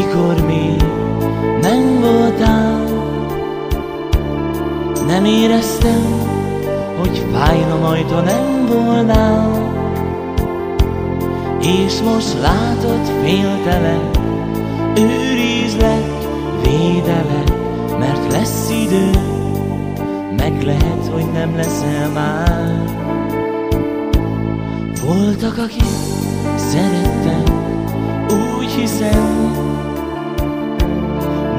mikor még nem voltál. Nem éreztem, hogy fájna majd, ha nem volnál. És most látod, féltelek, őrizlek, védelek, mert lesz idő, meg lehet, hogy nem leszel már. Voltak, akik szerettek, úgy hiszem,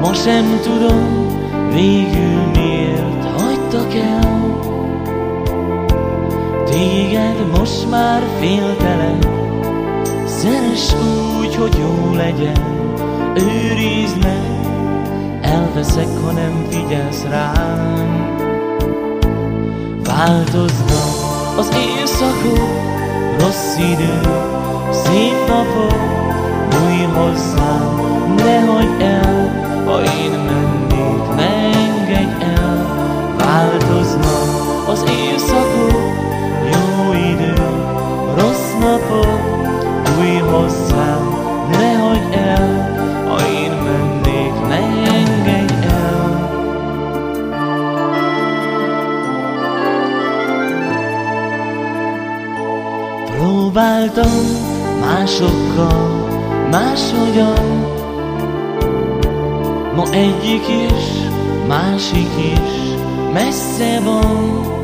ma sem tudom, végül miért hagytak el. Téged most már féltelek, szeres úgy, hogy jó legyen, őrizd meg, elveszek, ha nem figyelsz rám. Változnak az éjszakok, rossz idő, szép napok, az éjszakok, jó idő, rossz napok, bújj hozzám, ne hagyd el, ha én mennék, ne engedj el. Próbáltam másokkal, máshogyan, Ma egyik is, másik is messze van,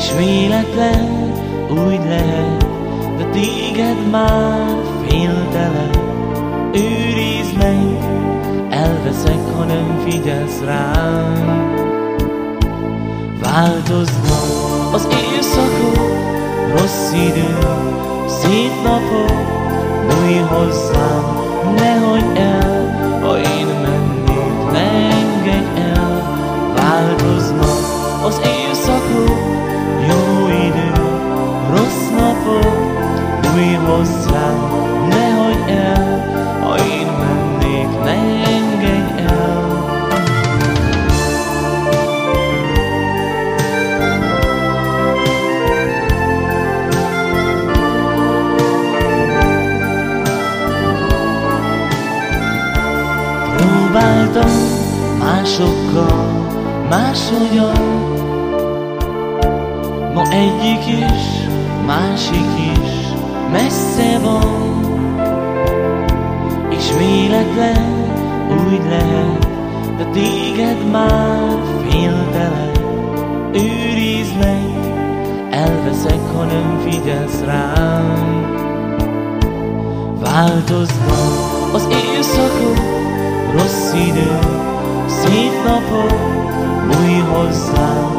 és véletlen úgy lehet, de téged már féltelek. Őrizd meg, elveszek, ha nem figyelsz rám. Változnak az éjszakok, rossz idő, szép napok, bújj hozzám, ne hagyd el, ha én bújj hozzám, ne hagyd el, ha én mennék, ne engedj el. Próbáltam másokkal, máshogyan. Ma egyik is, másik is messze van És véletlen úgy lehet, de téged már féltelek. Őrizd meg, elveszek, ha nem figyelsz rám. Változnak az éjszakok, rossz idő, szép napok, bújj hozzám,